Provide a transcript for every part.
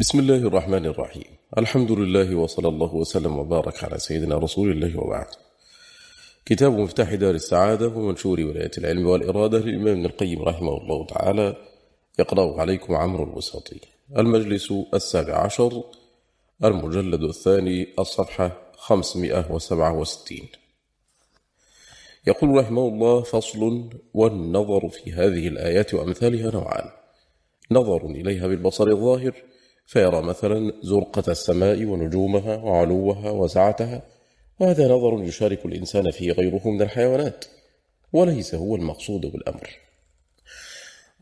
بسم الله الرحمن الرحيم. الحمد لله وصلى الله وسلم وبارك على سيدنا رسول الله وبعد. كتاب مفتاح دار السعادة ومنشور ولاية العلم والإرادة للإمام ابن القيم رحمه الله تعالى. يقرأ عليكم عمرو الوساطي. المجلس السابع عشر المجلد الثاني الصفحة 567 يقول رحمه الله فصل والنظر في هذه الآيات وأمثالها نوعان. نظر إليها بالبصر الظاهر فيرى مثلا زرقة السماء ونجومها وعلوها وسعتها وهذا نظر يشارك الإنسان فيه غيره من الحيوانات وليس هو المقصود بالأمر.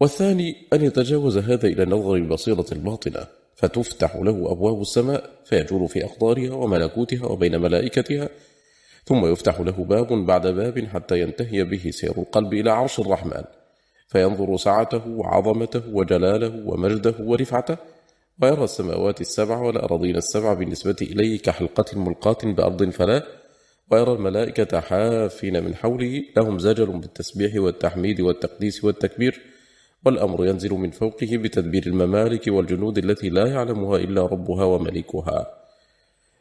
والثاني أن يتجاوز هذا إلى نظر البصيرة الباطنة فتفتح له أبواب السماء فيجول في أقدارها وملكوتها وبين ملائكتها ثم يفتح له باب بعد باب حتى ينتهي به سير القلب إلى عرش الرحمن فينظر سعته وعظمته وجلاله ومجده ورفعته ويرى السماوات السبع والأراضين السبع بالنسبة إليه كحلقة ملقاة بأرض فلا ويرى الملائكة حافين من حوله لهم زجل بالتسبيح والتحميد والتقديس والتكبير والأمر ينزل من فوقه بتدبير الممالك والجنود التي لا يعلمها إلا ربها وملكها.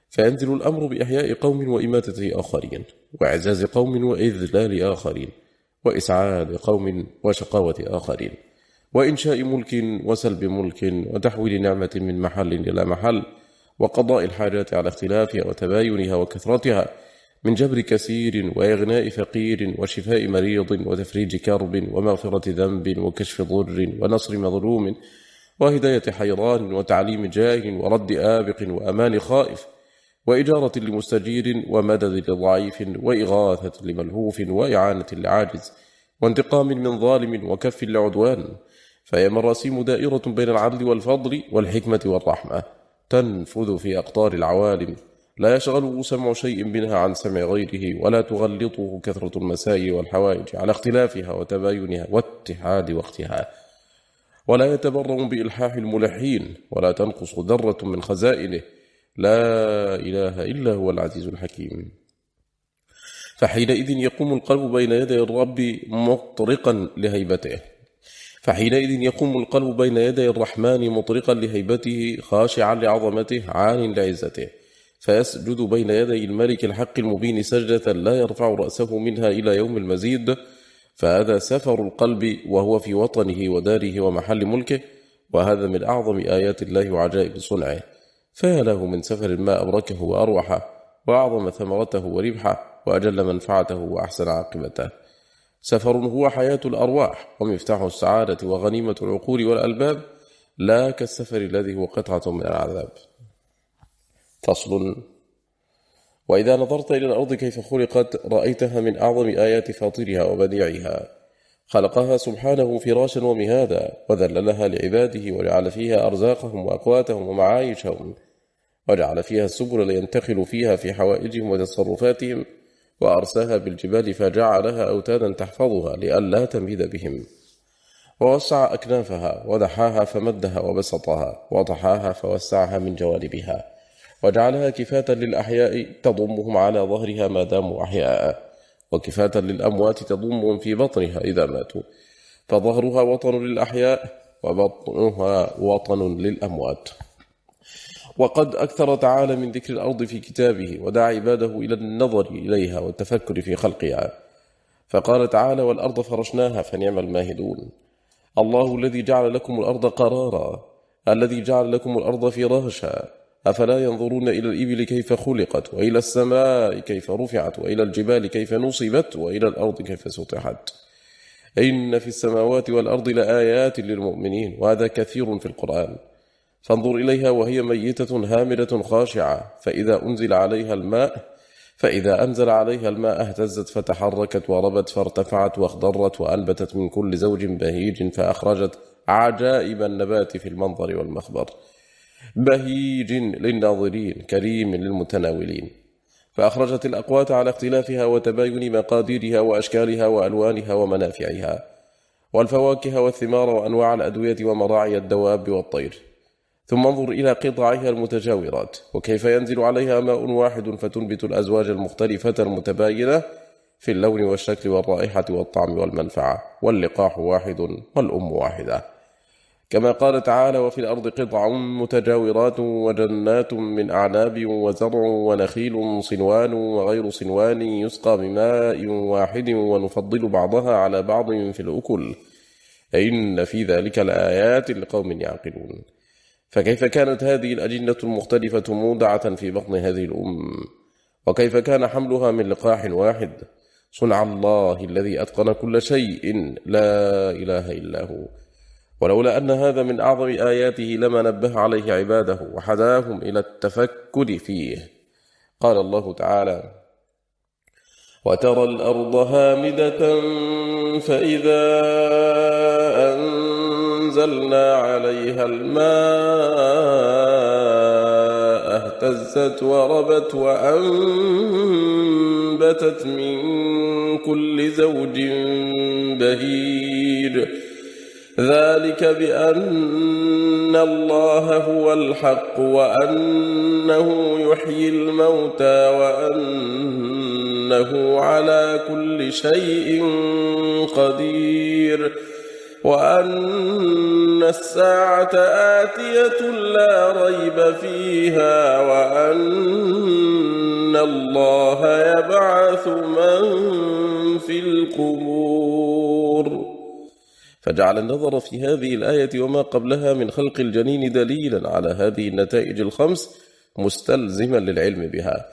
فينزل الأمر بإحياء قوم وإماتة آخرين وإعزاز قوم وإذلال آخرين وإسعاد قوم وشقاوة آخرين. وإنشاء ملك وسلب ملك وتحويل نعمة من محل إلى محل وقضاء الحاجات على اختلافها وتباينها وكثرتها من جبر كثير وإغناء فقير وشفاء مريض وتفريج كرب ومغفرة ذنب وكشف ضر ونصر مظلوم وهداية حيران وتعليم جاهل ورد آبق وأمان خائف وإجارة لمستجير ومدد لضعيف وإغاثة لملهوف وإعانة لعاجز وانتقام من ظالم وكف لعدوان فهي مراسيم دائرة بين العدل والفضل والحكمة والرحمة تنفذ في أقطار العوالم. لا يشغله سمع شيء منها عن سمع غيره ولا تغلطه كثرة المسائل والحوائج على اختلافها وتباينها واتحاد وقتها. ولا يتبرم بإلحاح الملحين ولا تنقص ذرة من خزائنه. لا إله إلا هو العزيز الحكيم. فحينئذ يقوم القلب بين يدي الرب مطرقا لهيبته. فحينئذ يقوم القلب بين يدي الرحمن مطرقا لهيبته خاشعا لعظمته عان لعزته. فيسجد بين يدي الملك الحق المبين سجدة لا يرفع رأسه منها إلى يوم المزيد. فهذا سفر القلب وهو في وطنه وداره ومحل ملكه وهذا من أعظم آيات الله وعجائب صنعه. فيا له من سفر ما أبركه وأروحه وأعظم ثمرته وربحه وأجل منفعته وأحسن عاقبته. سفر هو حياة الأرواح ومفتاح السعادة وغنيمة العقول والألباب لا كالسفر الذي هو قطعة من العذاب. فصل. وإذا نظرت إلى الأرض كيف خلقت رأيتها من أعظم آيات فاطرها وبديعها. خلقها سبحانه فراشا ومهادا وذللها لعباده وجعل فيها أرزاقهم وأقواتهم ومعايشهم وجعل فيها السبل لينتقلوا فيها في حوائجهم وتصرفاتهم. وأرساها بالجبال فجعلها أوتادا تحفظها لئلا تميد بهم. ووسع أكنافها ودحاها فمدها وبسطها وضحاها فوسعها من جوانبها وجعلها كفاة للأحياء تضمهم على ظهرها ما داموا أحياء وكفاة للأموات تضمهم في بطنها إذا ماتوا فظهرها وطن للأحياء وبطنها وطن للأموات. وقد أكثر تعالى من ذكر الأرض في كتابه ودعا عباده إلى النظر إليها والتفكر في خلقها. فقال تعالى والأرض فرشناها فنعم الماهدون. الله الذي جعل لكم الأرض قرارا الذي جعل لكم الأرض فراشا. أفلا ينظرون إلى الإبل كيف خلقت وإلى السماء كيف رفعت وإلى الجبال كيف نصبت وإلى الأرض كيف سطحت. إن في السماوات والأرض لآيات للمؤمنين وهذا كثير في القرآن. فانظر إليها وهي ميتة هامدة خاشعة فإذا أنزل عليها الماء فإذا أنزل عليها الماء اهتزت فتحركت وربت فارتفعت واخضرت وأنبتت من كل زوج بهيج فأخرجت عجائب النبات في المنظر والمخبر. بهيج للناظرين كريم للمتناولين. فأخرجت الأقوات على اختلافها وتباين مقاديرها وأشكالها وألوانها ومنافعها والفواكه والثمار وأنواع الأدوية ومراعي الدواب والطير. ثم انظر إلى قطعها المتجاورات وكيف ينزل عليها ماء واحد فتنبت الأزواج المختلفة المتباينة في اللون والشكل والرائحة والطعم والمنفعة واللقاح واحد والأم واحدة. كما قال تعالى وفي الأرض قطع متجاورات وجنات من أعناب وزرع ونخيل صنوان وغير صنوان يسقى بماء واحد ونفضل بعضها على بعض في الأكل. إن في ذلك الآيات لقوم يعقلون. فكيف كانت هذه الأجنة المختلفة مودعة في بطن هذه الأم؟ وكيف كان حملها من لقاح واحد؟ صنع الله الذي أتقن كل شيء لا إله إلا هو. ولولا أن هذا من أعظم آياته لما نبه عليه عباده وحداهم إلى التفكر فيه. قال الله تعالى وترى الأرض هامدة فإذا أنزلنا عليها الماء اهتزت وربت وأنبتت من كل زوج بهير ذلك بأن الله هو الحق وأنه يحيي الموتى وأنه على كل شيء قدير. وأن الساعة آتية لا ريب فيها وأن الله يبعث من في القبور. فجعل النظر في هذه الآية وما قبلها من خلق الجنين دليلا على هذه النتائج الخمس مستلزما للعلم بها.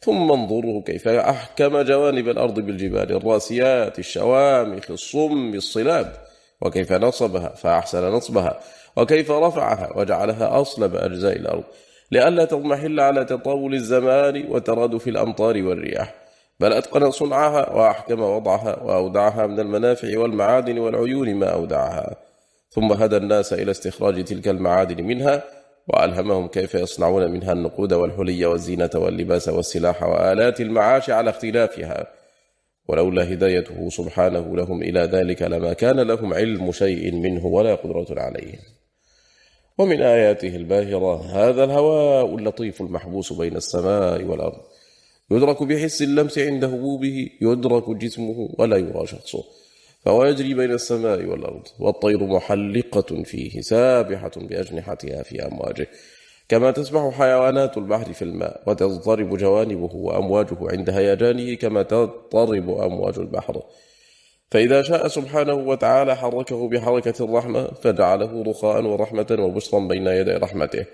ثم انظروا كيف أحكم جوانب الأرض بالجبال الراسيات الشوامخ الصم الصلاب وكيف نصبها فأحسن نصبها وكيف رفعها وجعلها أصلب أجزاء الأرض لئلا تضمحل على تطاول الزمان وترادف الأمطار والرياح. بل أتقن صنعها وأحكم وضعها وأودعها من المنافع والمعادن والعيون ما أودعها. ثم هدى الناس إلى استخراج تلك المعادن منها وألهمهم كيف يصنعون منها النقود والحلي والزينة واللباس والسلاح وآلات المعاش على اختلافها. ولولا هدايته سبحانه لهم إلى ذلك لما كان لهم علم شيء منه ولا قدرة عليه ومن آياته الباهرة هذا الهواء اللطيف المحبوس بين السماء والأرض. يدرك بحس اللمس عند هبوبه يدرك جسمه ولا يرى شخصه. فهو يجري بين السماء والأرض والطير محلقة فيه سابحة بأجنحتها في أمواجه. كما تسبح حيوانات البحر في الماء وتضطرب جوانبه وأمواجه عند هيجانه كما تضطرب أمواج البحر. فإذا شاء سبحانه وتعالى حركه بحركة الرحمة فجعله رخاء ورحمة وبشرا بين يدي رحمته.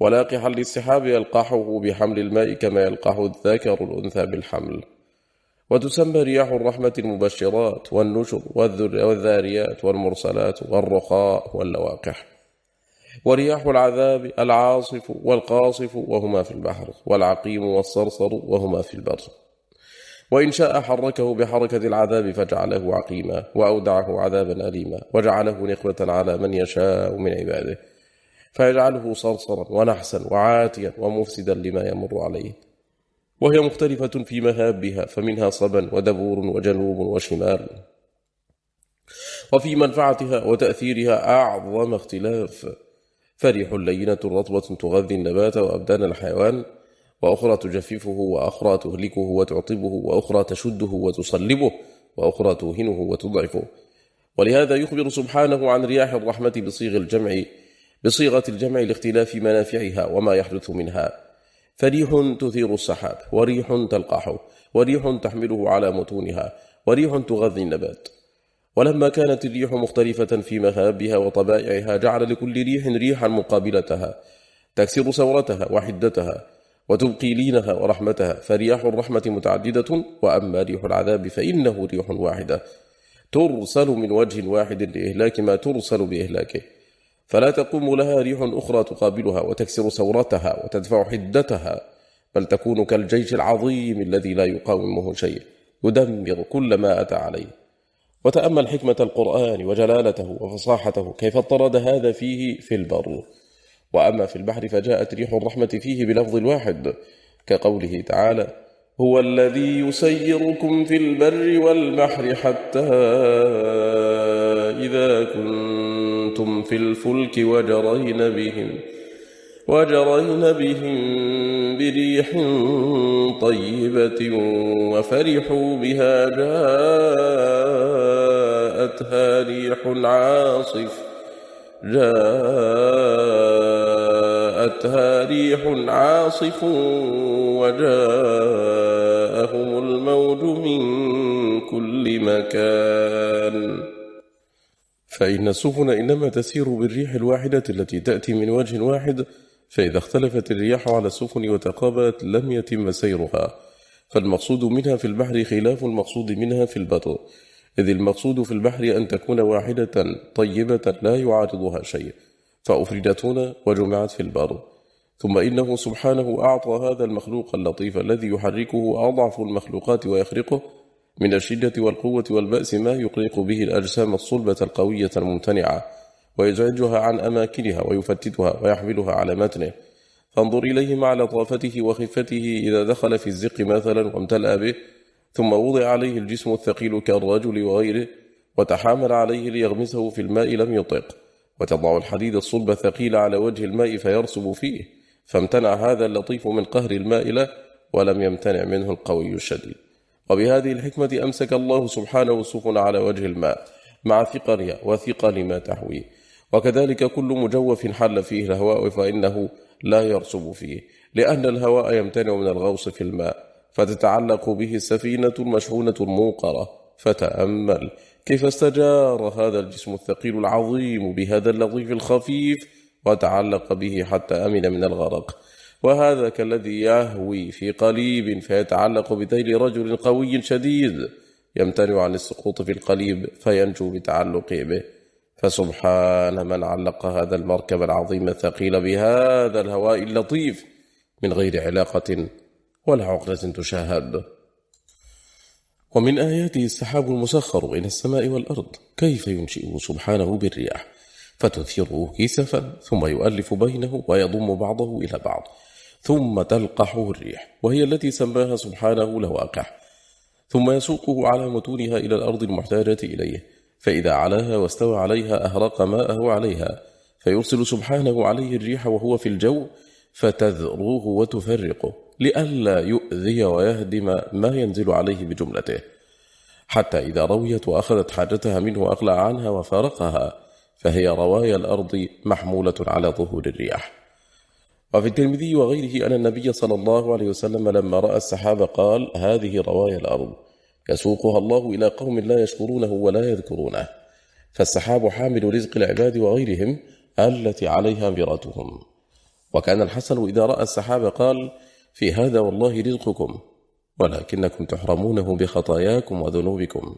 ولاقحا للسحاب يلقحه بحمل الماء كما يلقح الذكر الأنثى بالحمل. وتسمى رياح الرحمة المبشرات والنشر والذاريات والمرسلات والرخاء واللواقح. ورياح العذاب العاصف والقاصف وهما في البحر والعقيم والصرصر وهما في البر. وإن شاء حركه بحركة العذاب فجعله عقيما وأودعه عذابا أليما وجعله نقمة على من يشاء من عباده. فيجعله صرصرا ونحسا وعاتيا ومفسدا لما يمر عليه. وهي مختلفة في مهابها فمنها صبا ودبور وجنوب وشمال. وفي منفعتها وتأثيرها أعظم اختلاف. فريح لينة رطبة تغذي النبات وأبدان الحيوان وأخرى تجففه وأخرى تهلكه وتعطبه وأخرى تشده وتصلبه وأخرى توهنه وتضعفه. ولهذا يخبر سبحانه عن رياح الرحمة بصيغ الجمع بصيغة الجمع لاختلاف منافعها وما يحدث منها. فريح تثير السحاب وريح تلقحه وريح تحمله على متونها وريح تغذي النبات. ولما كانت الريح مختلفة في مهابها وطبائعها جعل لكل ريح ريحا مقابلتها تكسر سورتها وحدتها وتبقي لينها ورحمتها فرياح الرحمة متعددة وأما ريح العذاب فإنه ريح واحدة. ترسل من وجه واحد لإهلاك ما ترسل بإهلاكه. فلا تقوم لها ريح أخرى تقابلها وتكسر سورتها وتدفع حدتها بل تكون كالجيش العظيم الذي لا يقاومه شيء. يدمر كل ما أتى عليه. وتأمل حكمة القرآن وجلالته وفصاحته كيف اضطرد هذا فيه في البر. وأما في البحر فجاءت ريح الرحمة فيه بلفظ الواحد كقوله تعالى هو الذي يسيركم في البر والبحر حتى إذا كنتم في الفلك وجرين بهم وجرين بهم بريح طيبة وفرحوا بها جاءتها ريح عاصف. جاءتها ريح عاصف وجاءهم الموج من كل مكان. فإن السفن إنما تسير بالريح الواحدة التي تأتي من وجه واحد فإذا اختلفت الرياح على السفن وتقابلت لم يتم سيرها. فالمقصود منها في البحر خلاف المقصود منها في البر إذ المقصود في البحر أن تكون واحدة طيبة لا يعارضها شيء فأفردت هنا وجمعت في البر. ثم إنه سبحانه أعطى هذا المخلوق اللطيف الذي يحركه أضعف المخلوقات ويخرقه من الشدة والقوة والبأس ما يقلق به الأجسام الصلبة القوية الممتنعة ويزعجها عن أماكنها ويفتتها ويحملها على متنه. فانظر إليه مع لطافته وخفته إذا دخل في الزق مثلا وامتلأ به. ثم وضع عليه الجسم الثقيل كالرجل وغيره وتحامل عليه ليغمسه في الماء لم يطق. وتضع الحديد الصلب الثقيل على وجه الماء فيرسب فيه فامتنع هذا اللطيف من قهر الماء له ولم يمتنع منه القوي الشديد. وبهذه الحكمة أمسك الله سبحانه السفن على وجه الماء مع ثقلها وثقل ما تحويه وكذلك كل مجوف حل فيه الهواء فإنه لا يرسب فيه لأن الهواء يمتنع من الغوص في الماء. فتتعلق به السفينة المشحونة الموقرة فتأمل كيف استجار هذا الجسم الثقيل العظيم بهذا اللطيف الخفيف وتعلق به حتى أمن من الغرق. وهذا كالذي يهوي في قليب فيتعلق بذيل رجل قوي شديد يمتنع عن السقوط في القليب فينجو بتعلقه به. فسبحان من علق هذا المركب العظيم الثقيل بهذا الهواء اللطيف من غير علاقة ولا عقدة تشاهد. ومن آياته السحاب المسخر بين السماء والأرض كيف ينشئه سبحانه بالرياح؟ فتثيره كسفا ثم يؤلف بينه ويضم بعضه إلى بعض ثم تلقحه الريح وهي التي سماها سبحانه لواقح ثم يسوقه على متونها إلى الأرض المحتاجة إليه فإذا علاها واستوى عليها أهرق ماءه عليها فيرسل سبحانه عليه الريح وهو في الجو فتذروه وتفرقه. لئلا يؤذي ويهدم ما ينزل عليه بجملته. حتى إذا رويت وأخذت حاجتها منه أقلع عنها وفارقها فهي روايا الأرض محمولة على ظهور الرياح. وفي الترمذي وغيره أن النبي صلى الله عليه وسلم لما رأى السحاب قال هذه روايا الأرض. يسوقها الله إلى قوم لا يشكرونه ولا يذكرونه. فالسحاب حامل رزق العباد وغيرهم التي عليها مراتهم وكان الحسن إذا رأى السحاب قال في هذا والله رزقكم ولكنكم تحرمونه بخطاياكم وذنوبكم.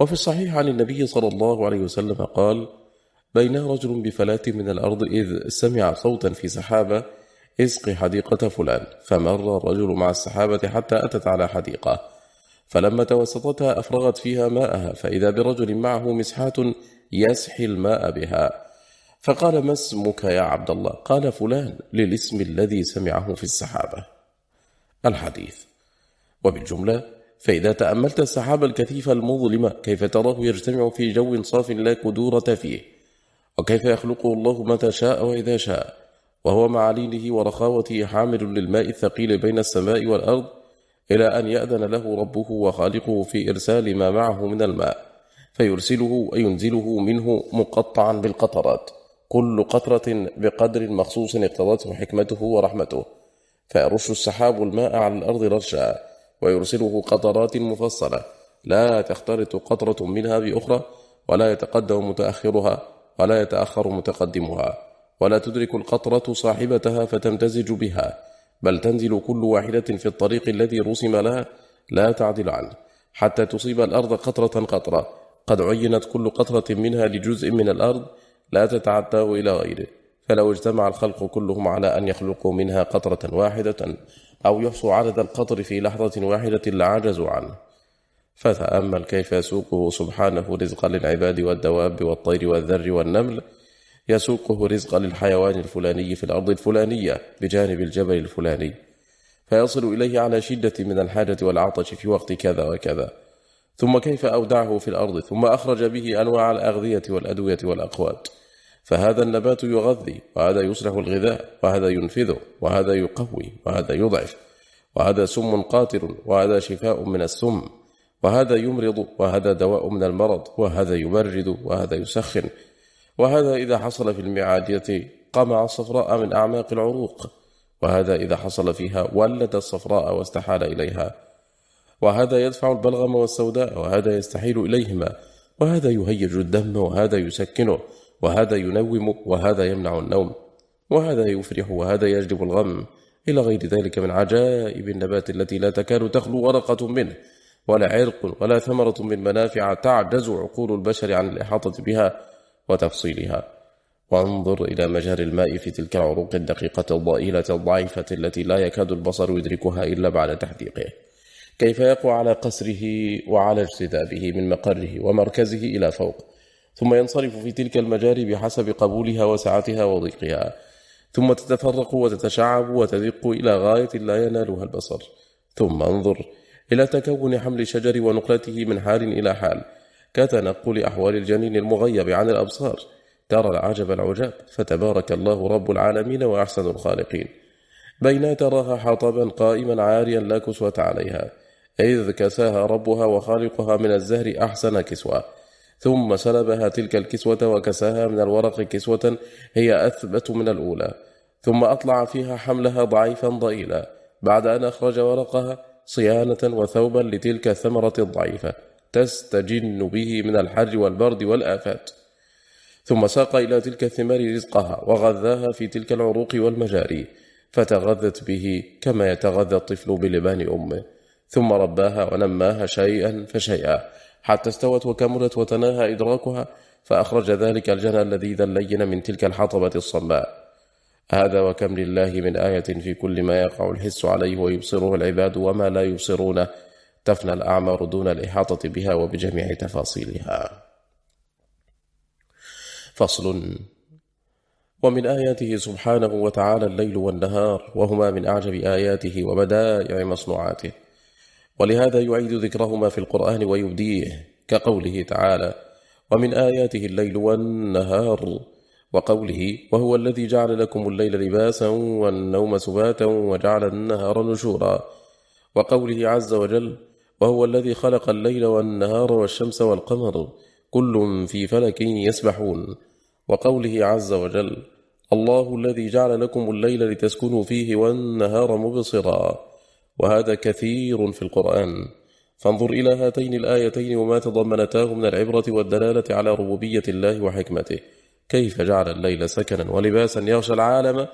وفي الصحيح عن النبي صلى الله عليه وسلم قال بين رجل بفلاة من الأرض إذ سمع صوتا في سحابة إسق حديقة فلان. فمر الرجل مع السحابة حتى أتت على حديقة فلما توسطتها أفرغت فيها ماءها فإذا برجل معه مسحات يسحي الماء بها. فقال ما اسمك يا عبد الله؟ قال فلان للاسم الذي سمعه في السحابة الحديث. وبالجملة فإذا تأملت السحاب الكثيف المظلمة كيف تراه يجتمع في جو صاف لا كدورة فيه؟ وكيف يخلقه الله متى شاء وإذا شاء؟ وهو مع لينه ورخاوته حامل للماء الثقيل بين السماء والأرض إلى أن يأذن له ربه وخالقه في إرسال ما معه من الماء فيرسله وينزله منه مقطعا بالقطرات. كل قطرة بقدر مخصوص اقتضته حكمته ورحمته. فيرش السحاب الماء على الأرض رشا ويرسله قطرات مفصلة. لا تختلط قطرة منها بأخرى ولا يتقدم متأخرها ولا يتأخر متقدمها. ولا تدرك القطرة صاحبتها فتمتزج بها. بل تنزل كل واحدة في الطريق الذي رسم لها لا تعدل عنه. حتى تصيب الأرض قطرة قطرة. قد عينت كل قطرة منها لجزء من الأرض لا تتعداه إلى غيره. فلو اجتمع الخلق كلهم على أن يخلقوا منها قطرة واحدة أو يحصوا عدد القطر في لحظة واحدة لعجزوا عنه. فتأمل كيف يسوقه سبحانه رزقا للعباد والدواب والطير والذر والنمل يسوقه رزقا للحيوان الفلاني في الأرض الفلانية بجانب الجبل الفلاني. فيصل إليه على شدة من الحاجة والعطش في وقت كذا وكذا. ثم كيف أودعه في الأرض؟ ثم أخرج به أنواع الأغذية والأدوية والأقوات. فهذا النبات يغذي وهذا يصلح الغذاء وهذا ينفذه وهذا يقوي وهذا يضعف وهذا سم قاتل وهذا شفاء من السم وهذا يمرض وهذا دواء من المرض وهذا يبرد وهذا يسخن. وهذا إذا حصل في المعادية قمع الصفراء من أعماق العروق. وهذا إذا حصل فيها ولد الصفراء واستحال إليها. وهذا يدفع البلغم والسوداء وهذا يستحيل إليهما. وهذا يهيج الدم وهذا يسكنه. وهذا ينوم وهذا يمنع النوم وهذا يفرح وهذا يجلب الغم إلى غير ذلك من عجائب النبات التي لا تكاد تخلو ورقة منه ولا عرق ولا ثمرة من منافع تعجز عقول البشر عن الإحاطة بها وتفصيلها. وانظر إلى مجاري الماء في تلك العروق الدقيقة الضئيلة الضعيفة التي لا يكاد البصر يدركها إلا بعد تحديقه. كيف يقوى على قسره وعلى اجتذابه من مقره ومركزه إلى فوق؟ ثم ينصرف في تلك المجاري بحسب قبولها وسعتها وضيقها. ثم تتفرق وتتشعب وتدق إلى غاية لا ينالها البصر. ثم انظر إلى تكون حمل الشجر ونقلته من حال إلى حال. كتنقل أحوال الجنين المغيب عن الأبصار. ترى العجب العجاب. فتبارك الله رب العالمين وأحسن الخالقين. بين تراها حطبا قائما عاريا لا كسوة عليها. إذ كساها ربها وخالقها من الزهر أحسن كسوة. ثم سلبها تلك الكسوة وكساها من الورق كسوة هي أثبت من الأولى. ثم أطلع فيها حملها ضعيفا ضئيلا بعد أن أخرج ورقها صيانة وثوبا لتلك الثمرة الضعيفة تستجن به من الحر والبرد والآفات. ثم ساق إلى تلك الثمار رزقها وغذاها في تلك العروق والمجاري فتغذت به كما يتغذى الطفل بلبان أمه. ثم رباها ونماها شيئا فشيئا. حتى استوت وكملت وتناهى إدراكها فأخرج ذلك الجنى اللذيذ اللين من تلك الحطبة الصماء. هذا وكم لله من آية في كل ما يقع الحس عليه ويبصره العباد وما لا يبصرونه تفنى الأعمار دون الإحاطة بها وبجميع تفاصيلها. فصل. ومن آياته سبحانه وتعالى الليل والنهار وهما من أعجب آياته وبدائع مصنوعاته. ولهذا يعيد ذكرهما في القرآن ويبديه كقوله تعالى ومن آياته الليل والنهار وقوله وهو الذي جعل لكم الليل لباسا والنوم سباتا وجعل النهار نشورا وقوله عز وجل وهو الذي خلق الليل والنهار والشمس والقمر كل في فلك يسبحون وقوله عز وجل الله الذي جعل لكم الليل لتسكنوا فيه والنهار مبصرا وهذا كثير في القرآن. فانظر إلى هاتين الآيتين وما تضمنتاه من العبرة والدلالة على ربوبية الله وحكمته. كيف جعل الليل سكنا ولباسا يغشى العالم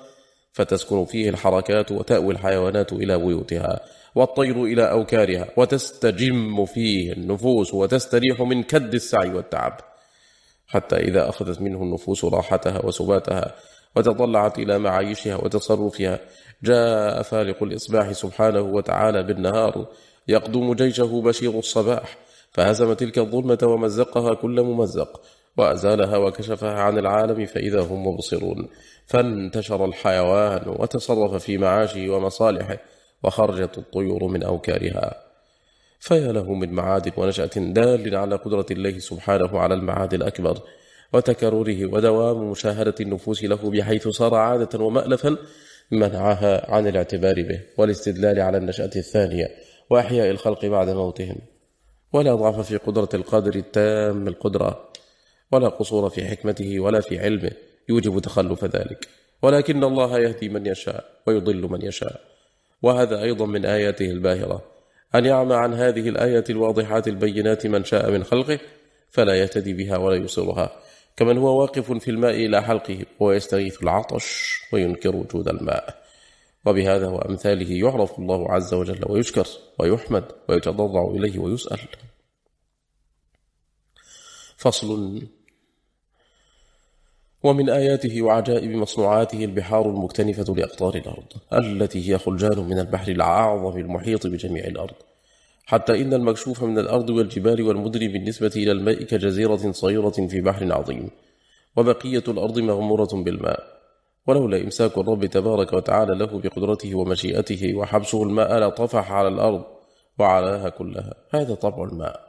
فتسكن فيه الحركات وتأوي الحيوانات إلى بيوتها والطير إلى أوكارها وتستجم فيه النفوس وتستريح من كد السعي والتعب. حتى إذا أخذت منه النفوس راحتها وسباتها وتطلعت إلى معايشها وتصرفها. جاء فالق الإصباح سبحانه وتعالى بالنهار. يقدم جيشه بشير الصباح. فهزم تلك الظلمة ومزقها كل ممزق. وأزالها وكشفها عن العالم فإذا هم مبصرون. فانتشر الحيوان وتصرف في معاشه ومصالحه وخرجت الطيور من أوكارها. فيا له من معاد ونشأة دال على قدرة الله سبحانه على المعاد الأكبر. وتكرره ودوام مشاهدة النفوس له بحيث صار عادة ومألفا منعها عن الاعتبار به والاستدلال على النشأة الثانية وأحياء الخلق بعد موتهم. ولا ضعف في قدرة القادر التام القدرة ولا قصور في حكمته ولا في علمه يوجب تخلف ذلك. ولكن الله يهدي من يشاء ويضل من يشاء. وهذا أيضا من آياته الباهرة. أن يعمى عن هذه الآية الواضحات البينات من شاء من خلقه فلا يهتدي بها ولا يصلها كمن هو واقف في الماء إلى حلقه ويستغيث العطش وينكر وجود الماء. وبهذا وأمثاله يعرف الله عز وجل ويشكر ويحمد ويتضرع إليه ويسأل. فصل. ومن آياته وعجائب مصنوعاته البحار المكتنفة لأقطار الأرض التي هي خلجان من البحر الأعظم المحيط بجميع الأرض. حتى إن المكشوف من الأرض والجبال والمدن بالنسبة إلى الماء كجزيرة صغيرة في بحر عظيم وبقية الأرض مغمورة بالماء. ولولا إمساك الرب تبارك وتعالى له بقدرته ومشيئته وحبسه الماء لطفح على الأرض وعلاها كلها. هذا طبع الماء.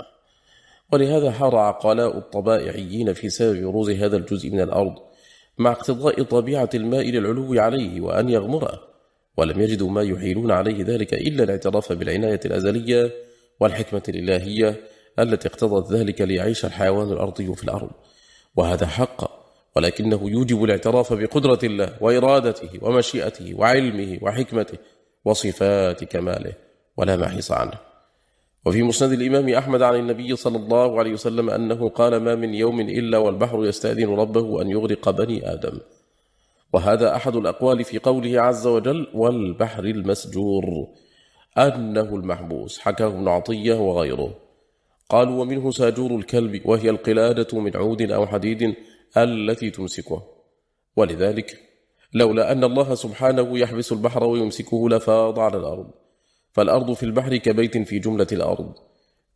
ولهذا حار عقلاء الطبائعيين في سبب بروز هذا الجزء من الأرض مع اقتضاء طبيعة الماء للعلو عليه وأن يغمره. ولم يجدوا ما يحيلون عليه ذلك إلا الاعتراف بالعناية الأزلية والحكمة الإلهية التي اقتضت ذلك ليعيش الحيوان الأرضي في الأرض. وهذا حق ولكنه يوجب الاعتراف بقدرة الله وإرادته ومشيئته وعلمه وحكمته وصفات كماله ولا محيص عنه. وفي مسند الإمام أحمد عن النبي صلى الله عليه وسلم أنه قال ما من يوم إلا والبحر يستأذن ربه أن يغرق بني آدم. وهذا أحد الأقوال في قوله عز وجل والبحر المسجور. أنه المحبوس حكاه ابن عطية وغيره. قالوا ومنه ساجور الكلب وهي القلادة من عود أو حديد التي تمسكه. ولذلك لولا أن الله سبحانه يحبس البحر ويمسكه لفاض على الأرض. فالأرض في البحر كبيت في جملة الأرض.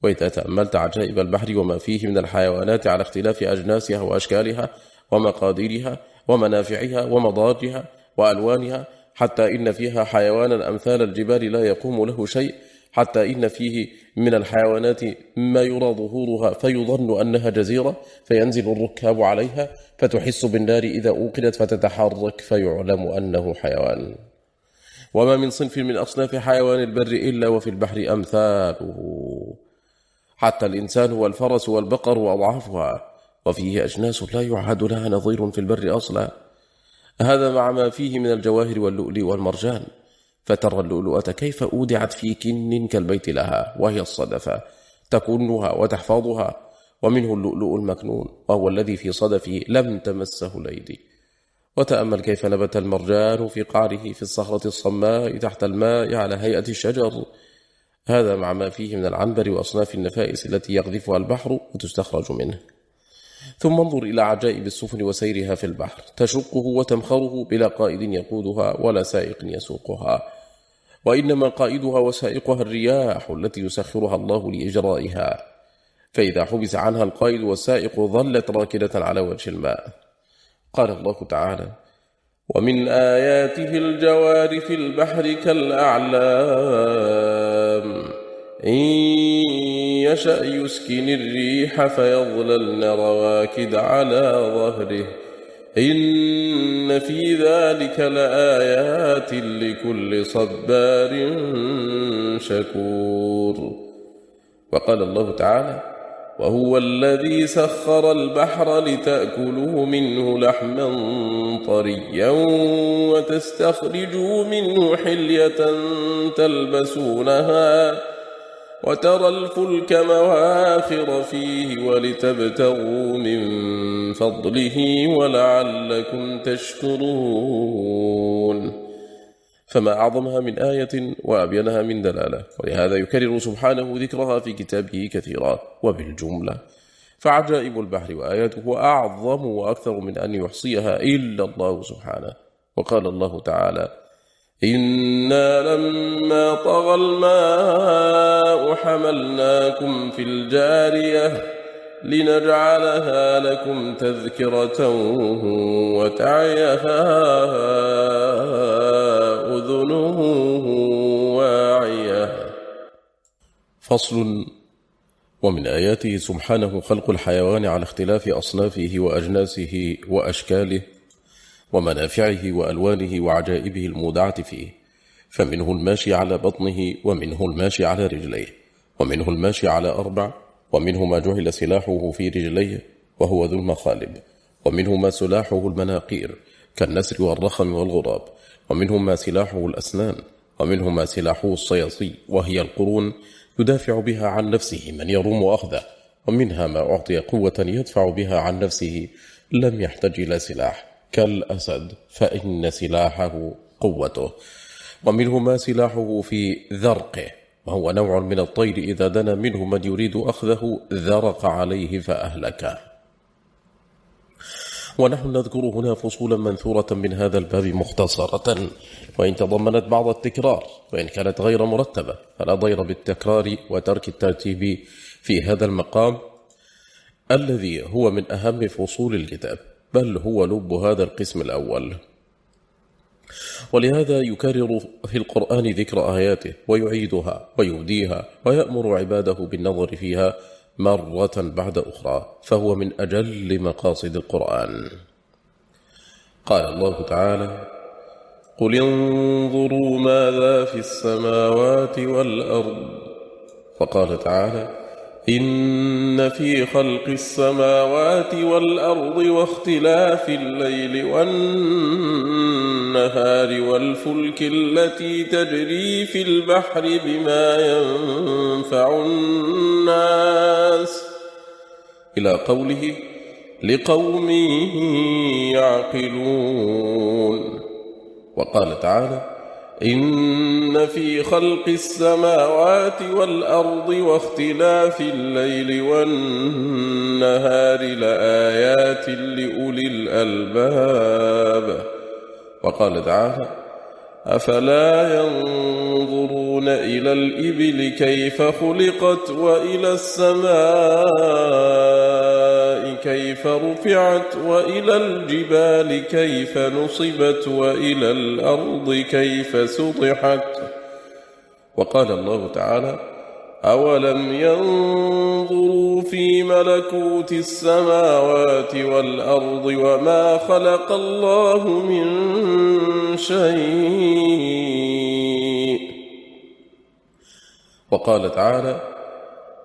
وإذا تأملت عجائب البحر وما فيه من الحيوانات على اختلاف أجناسها وأشكالها ومقاديرها ومنافعها ومضارها وألوانها حتى إن فيها حيوانا أمثال الجبال لا يقوم له شيء حتى إن فيه من الحيوانات ما يرى ظهورها فيظن أنها جزيرة فينزل الركاب عليها فتحس بالنار إذا أوقدت فتتحرك فيعلم أنه حيوان. وما من صنف من أصناف حيوان البر إلا وفي البحر أمثاله. حتى الإنسان والفرس والبقر وأضعافها وفيه أجناس لا يعهد لها نظير في البر أصلا. هذا مع ما فيه من الجواهر واللؤلؤ والمرجان. فترى اللؤلؤة كيف أودعت في كن كالبيت لها وهي الصدفة تكنها وتحفظها. ومنه اللؤلؤ المكنون وهو الذي في صدفه لم تمسه الأيدي وتأمل كيف نبت المرجان في قعره في الصخرة الصماء تحت الماء على هيئة الشجر. هذا مع ما فيه من العنبر وأصناف النفائس التي يغذفها البحر وتستخرج منه. ثم انظر إلى عجائب السفن وسيرها في البحر. تشقه وتمخره بلا قائد يقودها ولا سائق يسوقها. وإنما قائدها وسائقها الرياح التي يسخرها الله لإجرائها. فإذا حبس عنها القائد والسائق ظلت راكدة على وجه الماء. قال الله تعالى ومن آياته الجوار في البحر كالأعلام. يشأ يسكن الريح فيظللن رواكد على ظهره. إن في ذلك لآيات لكل صبار شكور. وقال الله تعالى وهو الذي سخر البحر لتأكلوا منه لحما طريا وتستخرجوا منه حلية تلبسونها وترى الفلك مواخر فيه ولتبتغوا من فضله ولعلكم تشكرون. فما أعظمها من آية وأبينها من دلالة ولهذا يكرر سبحانه ذكرها في كتابه كثيرا وبالجملة. فعجائب البحر وآياته أعظم وأكثر من أن يحصيها إلا الله سبحانه. وقال الله تعالى إنا لما طغى الماء حملناكم في الجارية لنجعلها لكم تذكرة وتعيها أذن واعية. فصل ومن آياته سبحانه خلق الحيوان على اختلاف أصنافه وأجناسه وأشكاله ومنافعه وألوانه وعجائبه المودعة فيه. فمنه الماشي على بطنه ومنه الماشي على رجليه ومنه الماشي على أربع ومنه ما جعل سلاحه في رجليه وهو ذو المخالب ومنه ما سلاحه المناقير كالنسر والرخم والغراب ومنه ما سلاحه الأسنان ومنه ما سلاحه الصياصي وهي القرون يدافع بها عن نفسه من يروم أخذه ومنها ما أعطي قوة يدفع بها عن نفسه لم يحتج إلى سلاح. كالأسد فإن سلاحه قوته. ومنه ما سلاحه في ذرقه. وهو نوع من الطير إذا دنا منه من يريد أخذه ذرق عليه فأهلكه. ونحن نذكر هنا فصولا منثورة من هذا الباب مختصرة. وإن تضمنت بعض التكرار وإن كانت غير مرتبة فلا ضير بالتكرار وترك الترتيب في هذا المقام الذي هو من أهم فصول الكتاب. بل هو لب هذا القسم الأول. ولهذا يكرر في القرآن ذكر آياته ويعيدها ويهديها ويأمر عباده بالنظر فيها مرة بعد أخرى فهو من أجل مقاصد القرآن. قال الله تعالى قل انظروا ماذا في السماوات والأرض. فقال تعالى إن في خلق السماوات والأرض واختلاف الليل والنهار والفلك التي تجري في البحر بما ينفع الناس. إلى قوله لقوم يعقلون. وقال تعالى إن في خلق السماوات والأرض واختلاف الليل والنهار لآيات لأولي الألباب. وقال تعالى أفلا ينظرون إلى الإبل كيف خلقت وإلى السماء كيف رفعت وإلى الجبال كيف نصبت وإلى الأرض كيف سطحت؟ وقال الله تعالى أولم ينظروا في ملكوت السماوات والأرض وما خلق الله من شيء؟ وقال تعالى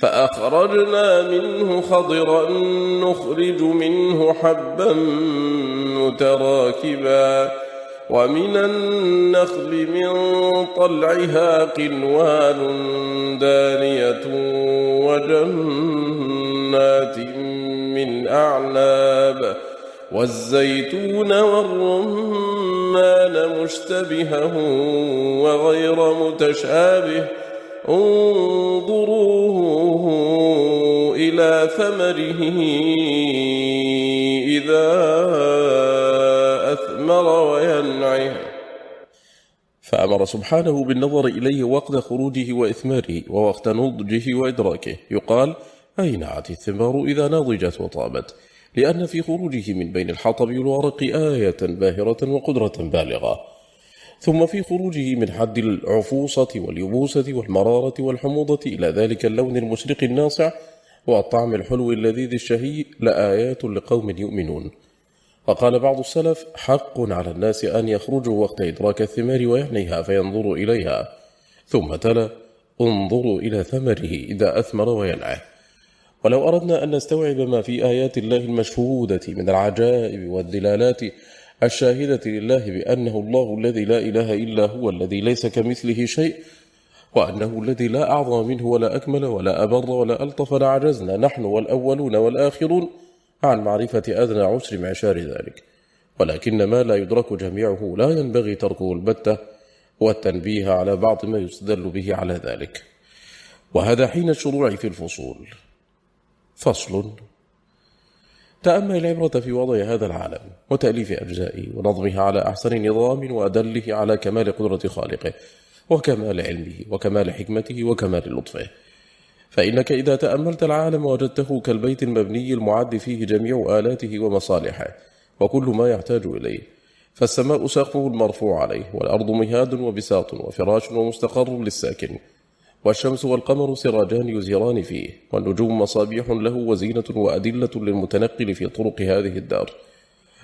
فأخرجنا منه خضرا نخرج منه حبا متراكبا ومن النخل من طلعها قنوان دانية وجنات من أعناب والزيتون والرمان مشتبها وغير متشابه انظروه إلى ثمره إذا أثمر وينعه. فأمر سبحانه بالنظر إليه وقت خروجه وإثماره ووقت نضجه وإدراكه. يقال أي نعت الثمار إذا نضجت وطابت؟ لأن في خروجه من بين الحطب والورق آية باهرة وقدرة بالغة. ثم في خروجه من حد العفوصة واليبوسة والمرارة والحموضة إلى ذلك اللون المشرق الناصع والطعم الحلو اللذيذ الشهي لآيات لقوم يؤمنون. وقال بعض السلف حق على الناس أن يخرجوا وقت إدراك الثمار ويعنيها فينظروا إليها. ثم تلا انظروا إلى ثمره إذا أثمر وينعه. ولو أردنا أن نستوعب ما في آيات الله المشهودة من العجائب والدلالات الشاهدة لله بأنه الله الذي لا إله إلا هو الذي ليس كمثله شيء وأنه الذي لا أعظم منه ولا أكمل ولا أبر ولا ألطف لعجزنا نحن والأولون والآخرون عن معرفة أدنى عسر معشار ذلك. ولكن ما لا يدرك جميعه لا ينبغي تركه البتة والتنبيه على بعض ما يستدل به على ذلك. وهذا حين الشروع في الفصول. فصل. تأمل العبرة في وضع هذا العالم وتأليف أجزائه ونظمها على أحسن نظام وأدله على كمال قدرة خالقه وكمال علمه وكمال حكمته وكمال لطفه. فإنك إذا تأملت العالم وجدته كالبيت المبني المعد فيه جميع آلاته ومصالحه وكل ما يحتاج إليه فالسماء سقفه المرفوع عليه والأرض مهاد وبساط وفراش ومستقر للساكن. والشمس والقمر سراجان يزيران فيه والنجوم مصابيح له وزينة وأدلة للمتنقل في طرق هذه الدار.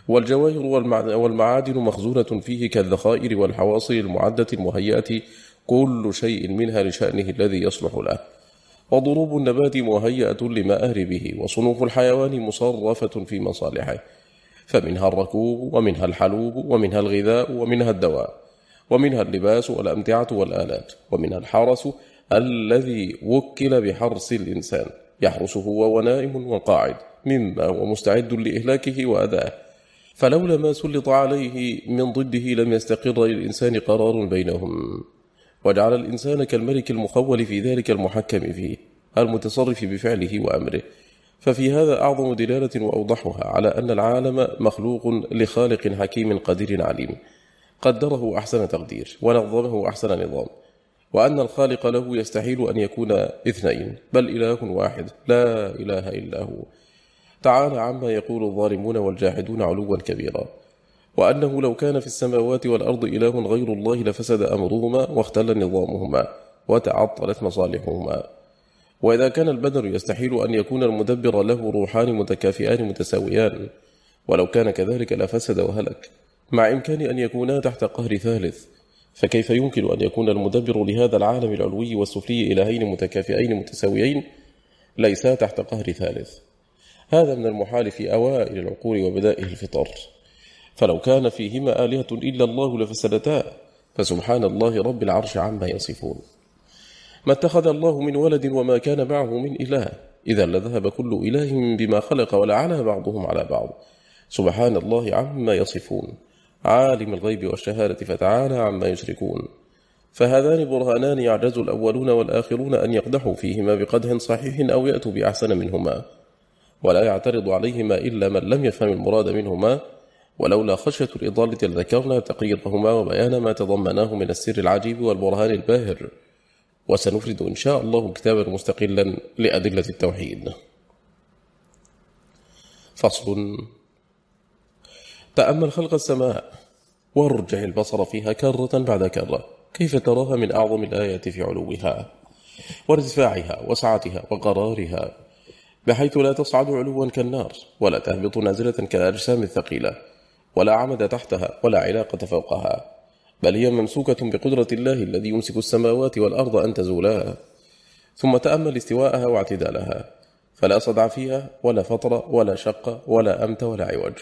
والجواهر والمعادن مخزونة فيه كالذخائر والحواصل المعدة المهيئة كل شيء منها لشأنه الذي يصلح له. وضروب النبات مهيئة لما أهر به وصنوف الحيوان مصرفة في مصالحه. فمنها الركوب ومنها الحلوب ومنها الغذاء ومنها الدواء. ومنها اللباس والأمتعة والآلات. ومنها الحرس الذي وكل بحرس الإنسان. يحرسه وهو نائم وقاعد مما هو مستعد لإهلاكه وأداه فلولا ما سلط عليه من ضده لم يستقر للإنسان قرار بينهم. وجعل الإنسان كالملك المخول في ذلك المحكم فيه المتصرف بفعله وأمره. ففي هذا أعظم دلالة وأوضحها على أن العالم مخلوق لخالق حكيم قدير عليم. قدره أحسن تقدير ونظمه أحسن نظام. وأن الخالق له يستحيل أن يكون إثنين بل إله واحد لا إله إلا هو. تعالى عما يقول الظالمون والجاحدون علوا كبيرا. وأنه لو كان في السماوات والأرض إله غير الله لفسد أمرهما واختل نظامهما وتعطلت مصالحهما. وإذا كان البدر يستحيل أن يكون المدبر له روحان متكافئان متساويان. ولو كان كذلك لفسد وهلك مع إمكان أن يكونا تحت قهر ثالث. فكيف يمكن أن يكون المدبر لهذا العالم العلوي والسفلي إلهين متكافئين متساويين ليسا تحت قهر ثالث؟ هذا من المحال في أوائل العقول وبدائه الفطر. فلو كان فيهما آلهة إلا الله لفسدتا فسبحان الله رب العرش عما يصفون. ما اتخذ الله من ولد وما كان معه من إله إذا لذهب كل إله بما خلق ولعلى بعضهم على بعض. سبحان الله عما يصفون. عالم الغيب والشهادة فتعالى عما يشركون. فهذان برهانان يعجز الأولون والآخرون أن يقدحوا فيهما بقدح صحيح أو يأتوا بأحسن منهما. ولا يعترض عليهما إلا من لم يفهم المراد منهما ولولا خشية الإضالة لذكرنا تقريرهما وبيان ما تضمناه من السر العجيب والبرهان الباهر. وسنفرد إن شاء الله كتابا مستقلا لأدلة التوحيد. فصل. تأمل خلق السماء وارجع البصر فيها كرة بعد كرة. كيف تراها من أعظم الآيات في علوها وارتفاعها وسعتها وقرارها بحيث لا تصعد علوا كالنار ولا تهبط نازلة كالأجسام الثقيلة ولا عمد تحتها ولا علاقة فوقها بل هي ممسوكة بقدرة الله الذي يمسك السماوات والأرض أن تزولا ثم تأمل استواءها واعتدالها فلا صدع فيها ولا فطر ولا شق ولا أمت ولا عوج.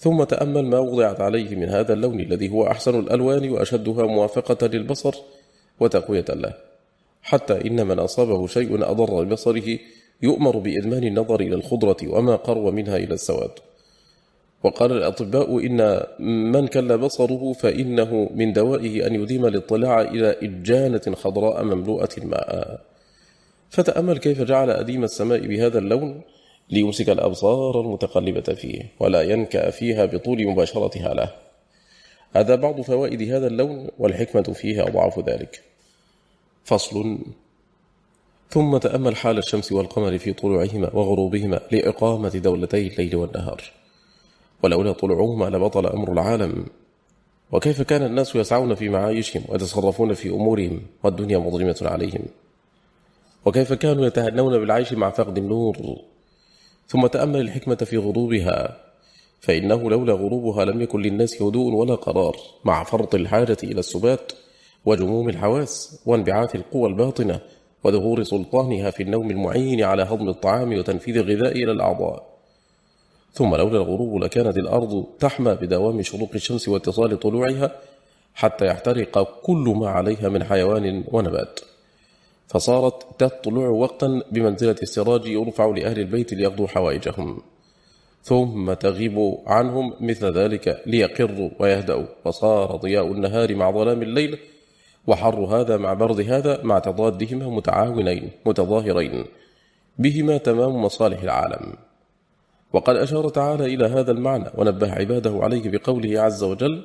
ثم تأمل ما وضعت عليه من هذا اللون الذي هو أحسن الألوان وأشدها موافقة للبصر وتقوية له حتى إن من أصابه شيء أضر ببصره يؤمر بإدمان النظر إلى الخضرة وما قرب منها إلى السواد. وقال الأطباء إن من كل بصره فإنه من دوائه أن يديم الاطلاع إلى إجانة خضراء مملوءة ماء فتأمل كيف جعل أديم السماء بهذا اللون؟ ليمسك الأبصار المتقلبة فيه ولا ينكأ فيها بطول مباشرتها له. هذا بعض فوائد هذا اللون والحكمة فيه أضعف ذلك. فصل. ثم تأمل حال الشمس والقمر في طلوعهما وغروبهما لإقامة دولتي الليل والنهار. ولولا طلوعهما لبطل أمر العالم. وكيف كان الناس يسعون في معايشهم ويتصرفون في أمورهم والدنيا مظلمة عليهم؟ وكيف كانوا يتهنون بالعيش مع فقد النور؟ ثم تأمل الحكمة في غروبها فإنه لولا غروبها لم يكن للناس هدوء ولا قرار مع فرط الحاجة إلى السبات وجموم الحواس وانبعاث القوى الباطنة وظهور سلطانها في النوم المعين على هضم الطعام وتنفيذ الغذاء إلى الأعضاء. ثم لولا الغروب لكانت الأرض تحمى بدوام شروق الشمس واتصال طلوعها حتى يحترق كل ما عليها من حيوان ونبات. فصارت تطلع وقتا بمنزلة السراج يرفع لأهل البيت ليقضوا حوائجهم. ثم تغيب عنهم مثل ذلك ليقروا ويهدأوا. وصار ضياء النهار مع ظلام الليل وحر هذا مع برد هذا مع تضادهما متعاونين متظاهرين. بهما تمام مصالح العالم. وقد أشار تعالى إلى هذا المعنى ونبه عباده عليه بقوله عز وجل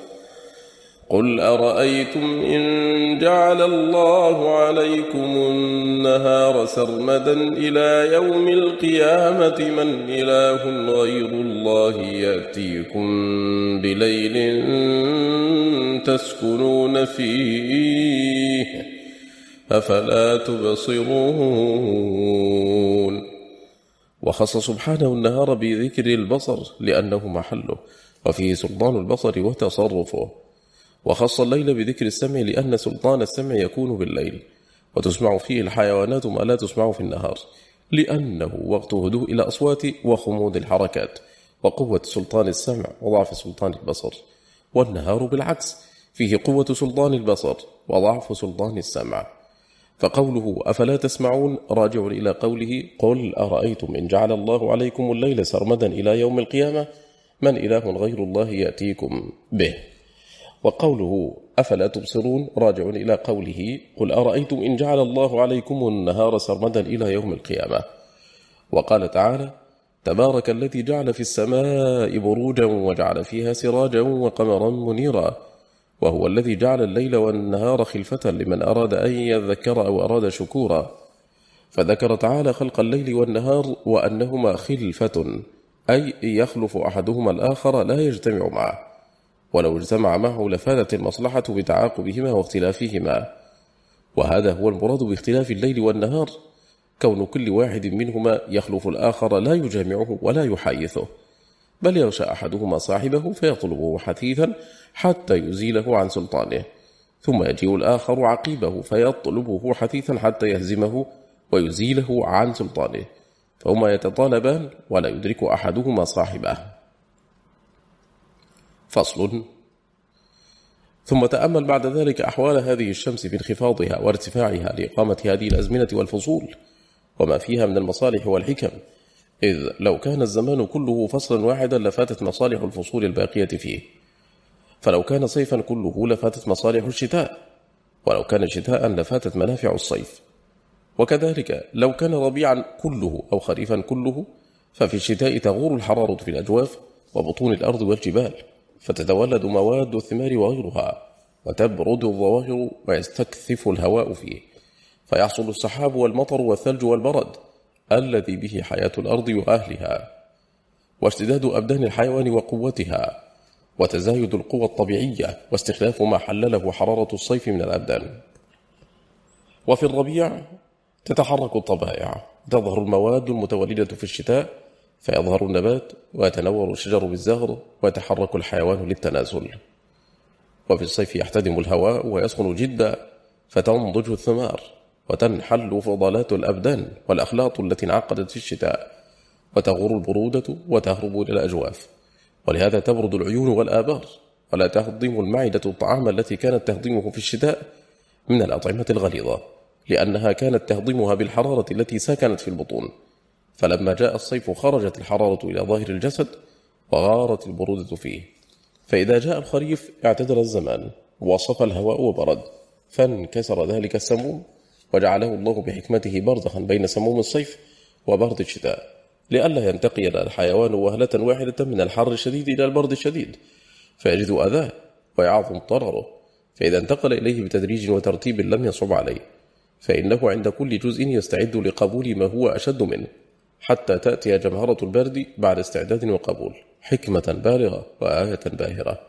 قل أرأيتم إن جعل الله عليكم النهار سرمدا إلى يوم القيامة من إله غير الله يأتيكم بليل تسكنون فيه أفلا تبصرون وخص سبحانه النهار بذكر البصر لأنه محله وفيه سلطان البصر وتصرفه وخص الليل بذكر السمع لأن سلطان السمع يكون بالليل. وتسمع فيه الحيوانات ما لا تسمع في النهار لأنه وقت هدوء الأصوات وخمود الحركات وقوة سلطان السمع وضعف سلطان البصر والنهار بالعكس فيه قوة سلطان البصر وضعف سلطان السمع. فقوله أفلا تسمعون راجع إلى قوله قل أرأيتم إن جعل الله عليكم الليل سرمدا إلى يوم القيامة؟ من إله غير الله يأتيكم به. وقوله أفلا تبصرون راجع إلى قوله قل أرأيتم إن جعل الله عليكم النهار سرمدا إلى يوم القيامة. وقال تعالى تبارك الذي جعل في السماء بروجا وجعل فيها سراجا وقمرا منيرا. وهو الذي جعل الليل والنهار خلفة لمن أراد أن يذكر أو أراد شكورا. فذكر تعالى خلق الليل والنهار وأنهما خلفة أي يخلف أحدهما الآخر لا يجتمع معه. ولو اجتمع معه لفادت المصلحة بتعاقبهما واختلافهما. وهذا هو المراد باختلاف الليل والنهار. كون كل واحد منهما يخلف الآخر لا يجامعه ولا يحايثه بل يغشى أحدهما صاحبه فيطلبه حثيثا حتى يزيله عن سلطانه. ثم يجيء الآخر عقيبه فيطلبه حثيثا حتى يهزمه ويزيله عن سلطانه. فهما يتطالبان ولا يدرك أحدهما صاحبه. فصل. ثم تأمل بعد ذلك أحوال هذه الشمس في انخفاضها وارتفاعها لإقامة هذه الأزمنة والفصول وما فيها من المصالح والحكم إذ لو كان الزمان كله فصلا واحدا لفاتت مصالح الفصول الباقية فيه. فلو كان صيفا كله لفاتت مصالح الشتاء ولو كان شتاء لفاتت منافع الصيف. وكذلك لو كان ربيعا كله أو خريفا كله ففي الشتاء تغور الحرارة في الأجواف وبطون الأرض والجبال. فتتولد مواد الثمار وغيرها وتبرد الظواهر ويستكثف الهواء فيه. فيحصل السحاب والمطر والثلج والبرد الذي به حياة الأرض وأهلها. واشتداد أبدان الحيوان وقوتها. وتزايد القوى الطبيعية واستخلاف ما حلله حرارة الصيف من الأبدان. وفي الربيع تتحرك الطبائع. تظهر المواد المتولدة في الشتاء فيظهر النبات ويتنور الشجر بالزهر ويتحرك الحيوان للتنازل. وفي الصيف يحتدم الهواء ويسخن جدا فتنضج الثمار وتنحل فضلات الأبدان والأخلاط التي انعقدت في الشتاء. وتغور البرودة وتهرب إلى الأجواف. ولهذا تبرد العيون والآبار ولا تهضم المعدة الطعام التي كانت تهضمه في الشتاء من الأطعمة الغليظة لأنها كانت تهضمها بالحرارة التي سكنت في البطون. فلما جاء الصيف خرجت الحرارة إلى ظاهر الجسد وغارت البرودة فيه. فإذا جاء الخريف اعتدل الزمان وصف الهواء وبرد فانكسر ذلك السموم وجعله الله بحكمته برزخا بين سموم الصيف وبرد الشتاء. لئلا ينتقل الحيوان وهلة واحدة من الحر الشديد إلى البرد الشديد فيجد أذاه ويعظم ضرره فإذا انتقل إليه بتدريج وترتيب لم يصعب عليه فإنه عند كل جزء يستعد لقبول ما هو أشد منه. حتى تأتي جمهرة البرد بعد استعداد وقبول حكمة بالغة وآية باهرة.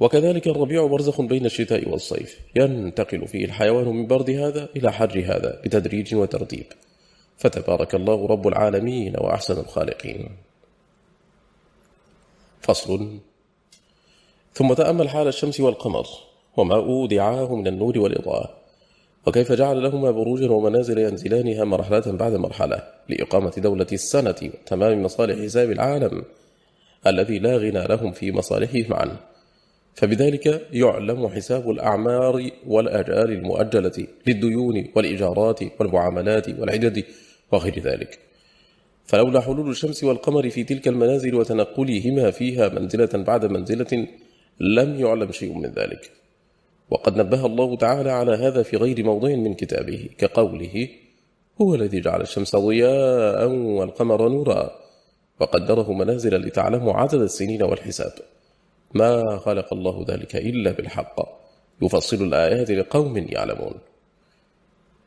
وكذلك الربيع برزخ بين الشتاء والصيف. ينتقل فيه الحيوان من برد هذا إلى حر هذا بتدريج وترتيب. فتبارك الله رب العالمين وأحسن الخالقين. فصل. ثم تأمل حال الشمس والقمر وما أودعاه من النور والإضاءة. وكيف جعل لهما بروجا ومنازل ينزلانها مرحلة بعد مرحلة لإقامة دولة السنة وتمام مصالح حساب العالم الذي لا غنى لهم في مصالحه معا. فبذلك يعلم حساب الأعمار والآجال المؤجلة للديون والإيجارات والمعاملات والعدد وغير ذلك. فلولا حلول الشمس والقمر في تلك المنازل وتنقلهما فيها منزلة بعد منزلة لم يعلم شيء من ذلك. وقد نبه الله تعالى على هذا في غير موضع من كتابه كقوله هو الذي جعل الشمس ضياء والقمر نورا وقدره منازل لتعلموا عدد السنين والحساب. ما خلق الله ذلك إلا بالحق يفصل الآيات لقوم يعلمون.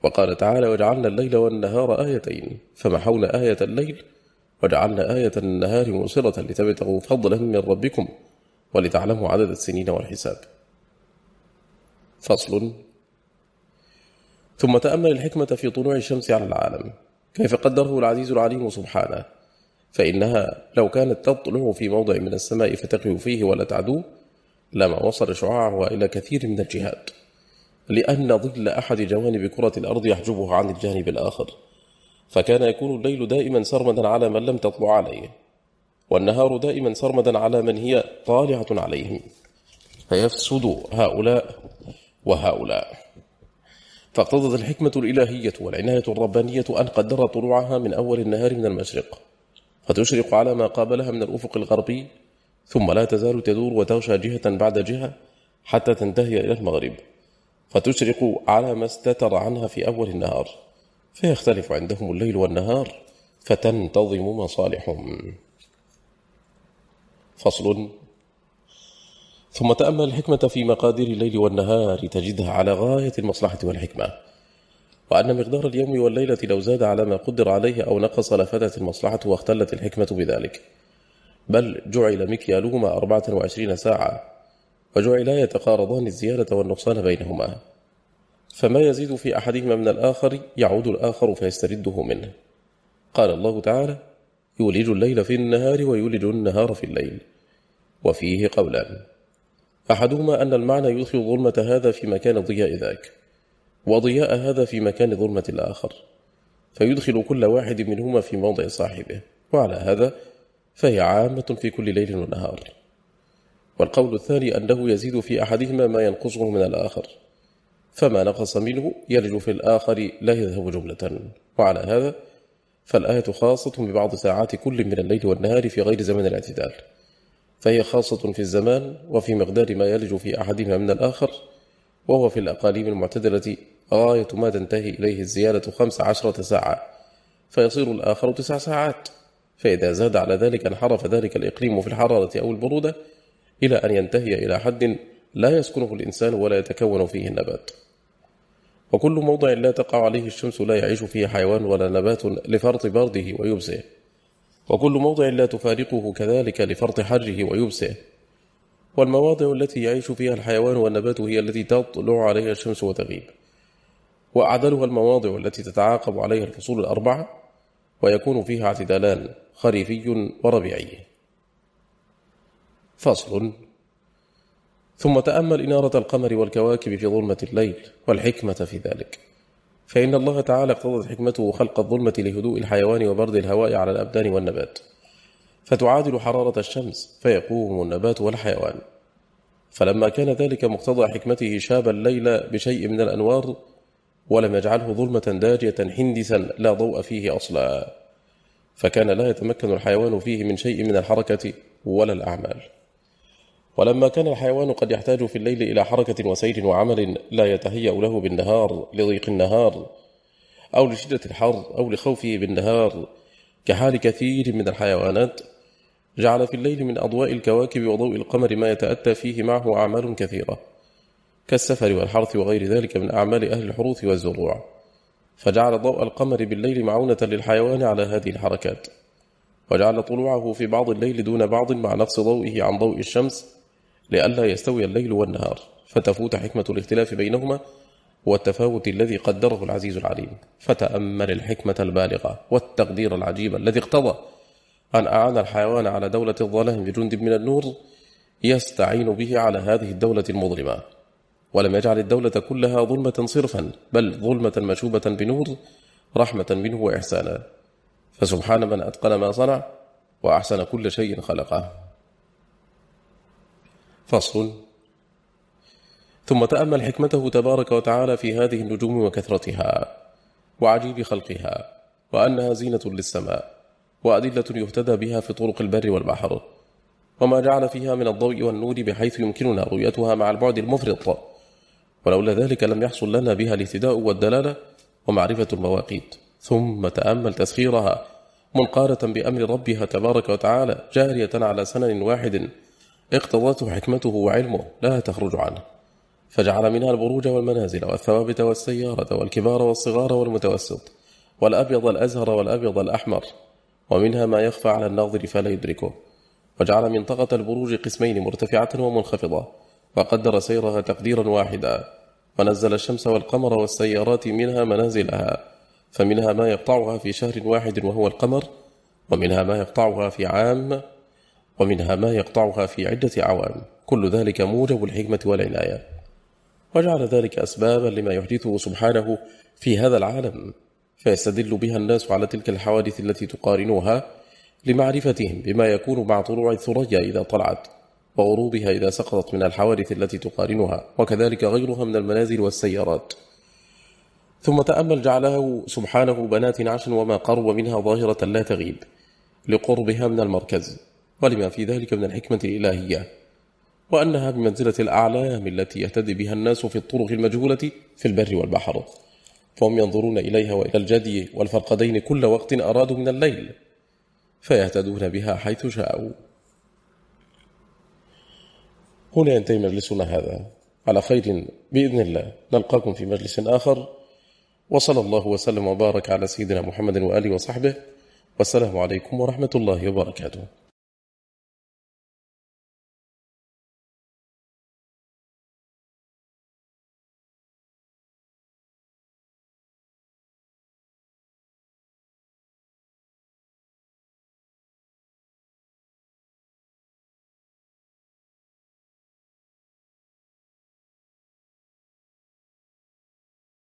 وقال تعالى وجعلنا الليل والنهار آيتين فمحونا آية الليل وجعلنا آية النهار مرسلة لتبتغوا فضلا من ربكم ولتعلموا عدد السنين والحساب. فصل. ثم تأمل الحكمة في طلوع الشمس على العالم. كيف قدره العزيز العليم سبحانه. فإنها لو كانت تطلع في موضع من السماء فتقي فيه ولا تعدو لما وصل شعاعها إلى كثير من الجهات. لأن ظل أحد جوانب كرة الأرض يحجبه عن الجانب الآخر. فكان يكون الليل دائما سرمدا على من لم تطلع عليه. والنهار دائما سرمدا على من هي طالعة عليهم. فيفسد هؤلاء وهؤلاء. فاقتضت الحكمة الإلهية والعناية الربانية أن قدر طلوعها من أول النهار من المشرق فتشرق على ما قابلها من الأفق الغربي ثم لا تزال تدور وتغشى جهة بعد جهة حتى تنتهي إلى المغرب فتشرق على ما استتر عنها في أول النهار فيختلف عندهم الليل والنهار فتنتظم مصالحهم. فصل ثم تأمل الحكمة في مقادير الليل والنهار تجدها على غاية المصلحة والحكمة وأن مقدار اليوم والليلة لو زاد على ما قدر عليه أو نقص لفتت المصلحة واختلت الحكمة بذلك. بل جعل مكيالهما أربعة وعشرين ساعة وجعلا يتقارضان الزيادة والنقصان بينهما. فما يزيد في أحدهما من الآخر يعود الآخر فيسترده منه. قال الله تعالى يولج الليل في النهار ويولج النهار في الليل. وفيه قولان أحدهما أن المعنى يدخل ظلمة هذا في مكان ضياء ذاك وضياء هذا في مكان ظلمة الآخر فيدخل كل واحد منهما في موضع صاحبه وعلى هذا فهي عامة في كل ليل ونهار. والقول الثاني أنه يزيد في أحدهما ما ينقصه من الآخر فما نقص منه يلج في الآخر لا يذهب جملة وعلى هذا فالآية خاصة ببعض ساعات كل من الليل والنهار في غير زمن الاعتدال. فهي خاصة في الزمان وفي مقدار ما يلج في أحدهما من الآخر وهو في الأقاليم المعتدلة غاية ما تنتهي إليه الزيادة خمس عشرة ساعة فيصير الآخر تسع ساعات. فإذا زاد على ذلك انحرف ذلك الإقليم في الحرارة أو البرودة إلى أن ينتهي إلى حد لا يسكنه الإنسان ولا يتكون فيه النبات. وكل موضع لا تقع عليه الشمس لا يعيش فيه حيوان ولا نبات لفرط برده ويبسه وكل موضع لا تفارقه كذلك لفرط حره ويبسه. والمواضع التي يعيش فيها الحيوان والنبات هي التي تطلع عليها الشمس وتغيب. وأعدلها المواضع التي تتعاقب عليها الفصول الأربعة ويكون فيها اعتدالان خريفي وربيعي. فصل. ثم تأمل إنارة القمر والكواكب في ظلمة الليل والحكمة في ذلك. فإن الله تعالى اقتضت حكمته خلق الظلمة لهدوء الحيوان وبرد الهواء على الأبدان والنبات. فتعادل حرارة الشمس فيقوم النبات والحيوان. فلما كان ذلك مقتضى حكمته شاب الليل بشيء من الأنوار ولم يجعله ظلمة داجية حندسا لا ضوء فيه أصلا. فكان لا يتمكن الحيوان فيه من شيء من الحركة ولا الأعمال. ولما كان الحيوان قد يحتاج في الليل إلى حركة وسير وعمل لا يتهيأ له بالنهار لضيق النهار أو لشدة الحر أو لخوفه بالنهار كحال كثير من الحيوانات جعل في الليل من أضواء الكواكب وضوء القمر ما يتأتى فيه معه أعمال كثيرة كالسفر والحرث وغير ذلك من أعمال أهل الحروث والزروع فجعل ضوء القمر بالليل معونة للحيوان على هذه الحركات وجعل طلوعه في بعض الليل دون بعض مع نقص ضوئه عن ضوء الشمس لئلا يستوي الليل والنهار فتفوت حكمة الاختلاف بينهما والتفاوت الذي قدره العزيز العليم. فتأمل الحكمة البالغة والتقدير العجيب الذي اقتضى أن أعان الحيوان على دولة الظلام بجند من النور يستعين به على هذه الدولة المظلمة. ولم يجعل الدولة كلها ظلمة صرفا بل ظلمة مشوبة بنور رحمة منه وإحسانا. فسبحان من أتقن ما صنع وأحسن كل شيء خلقه. فصل. ثم تأمل حكمته تبارك وتعالى في هذه النجوم وكثرتها وعجيب خلقها وأنها زينة للسماء وأدلة يهتدى بها في طرق البر والبحر وما جعل فيها من الضوء والنور بحيث يمكننا رؤيتها مع البعد المفرط. ولولا ذلك لم يحصل لنا بها الاهتداء والدلالة ومعرفة المواقيت. ثم تأمل تسخيرها منقارة بأمر ربها تبارك وتعالى جارية على سنن واحد اقتضته حكمته وعلمه لا تخرج عنه. فجعل منها البروج والمنازل والثوابت والسيارة والكبار والصغار والمتوسط والأبيض الأزهر والأبيض الأحمر ومنها ما يخفى على الناظر فلا يدركه. وجعل منطقة البروج قسمين مرتفعة ومنخفضة وقدر سيرها تقديرا واحدا. ونزل الشمس والقمر والسيارات منها منازلها فمنها ما يقطعها في شهر واحد وهو القمر ومنها ما يقطعها في عام ومنها ما يقطعها في عدة عوام. كل ذلك موجب الحكمة والعناية. وجعل ذلك أسبابا لما يحدثه سبحانه في هذا العالم. فيستدل بها الناس على تلك الحوادث التي تقارنها لمعرفتهم بما يكون مع طلوع الثريا إذا طلعت وغروبها إذا سقطت من الحوادث التي تقارنها وكذلك غيرها من المنازل والسيارات. ثم تأمل جعله سبحانه بنات عشا وما قرب منها ظاهرة لا تغيب لقربها من المركز. ولما في ذلك من الحكمة الإلهية وأنها بمنزلة الأعلام التي يهتدي بها الناس في الطرق المجهولة في البر والبحر فهم ينظرون إليها وإلى الجدي والفرقدين كل وقت أرادوا من الليل فيهتدون بها حيث شاءوا. هنا ينتهي مجلسنا هذا. على خير بإذن الله نلقاكم في مجلس آخر. وصلى الله وسلم وبارك على سيدنا محمد وآله وصحبه. والسلام عليكم ورحمة الله وبركاته.